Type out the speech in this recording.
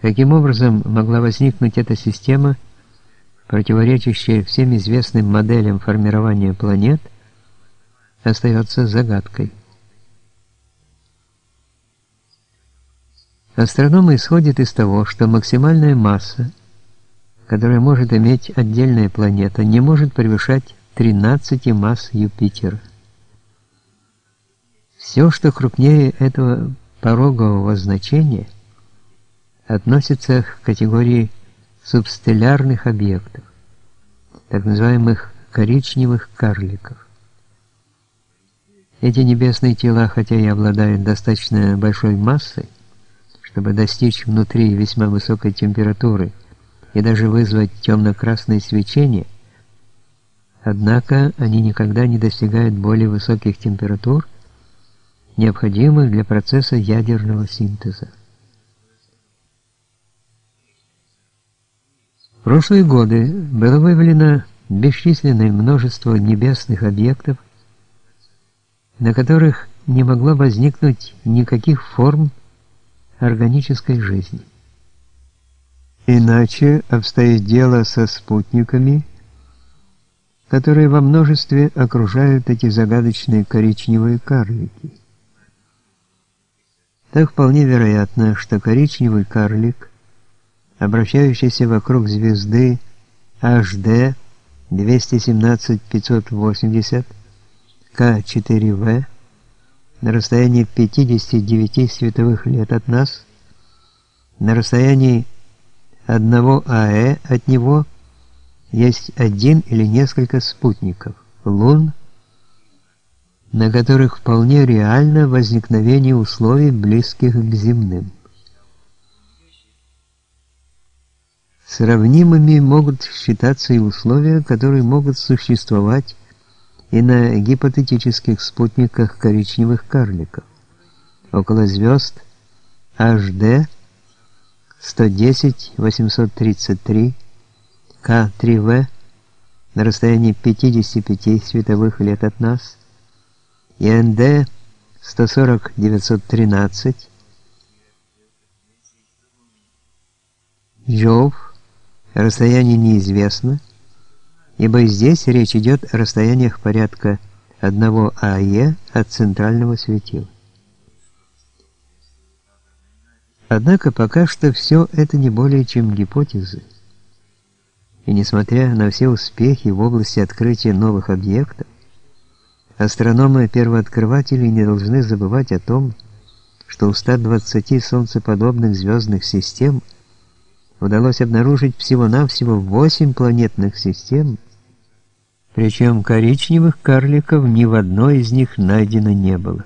Каким образом могла возникнуть эта система, противоречащая всем известным моделям формирования планет, остается загадкой. Астрономы исходят из того, что максимальная масса, которая может иметь отдельная планета, не может превышать 13 масс Юпитера. Все, что крупнее этого порогового значения – относится к категории субстеллярных объектов, так называемых коричневых карликов. Эти небесные тела, хотя и обладают достаточно большой массой, чтобы достичь внутри весьма высокой температуры и даже вызвать темно-красное свечение, однако они никогда не достигают более высоких температур, необходимых для процесса ядерного синтеза. Прошлые годы было выявлено бесчисленное множество небесных объектов, на которых не могло возникнуть никаких форм органической жизни. Иначе обстоит дело со спутниками, которые во множестве окружают эти загадочные коричневые карлики. Так вполне вероятно, что коричневый карлик обращающийся вокруг звезды HD 217580 К4В на расстоянии 59 световых лет от нас, на расстоянии 1 АЭ от него есть один или несколько спутников, лун, на которых вполне реально возникновение условий, близких к земным. Сравнимыми могут считаться и условия, которые могут существовать и на гипотетических спутниках коричневых карликов. Около звезд HD 110-833 К3В на расстоянии 55 световых лет от нас и НД 140-913 Жов Расстояние неизвестно, ибо здесь речь идет о расстояниях порядка 1 АЕ от центрального светила. Однако пока что все это не более чем гипотезы. И несмотря на все успехи в области открытия новых объектов, астрономы-первооткрыватели не должны забывать о том, что у 120 солнцеподобных звездных систем – удалось обнаружить всего-навсего 8 планетных систем, причем коричневых карликов ни в одной из них найдено не было.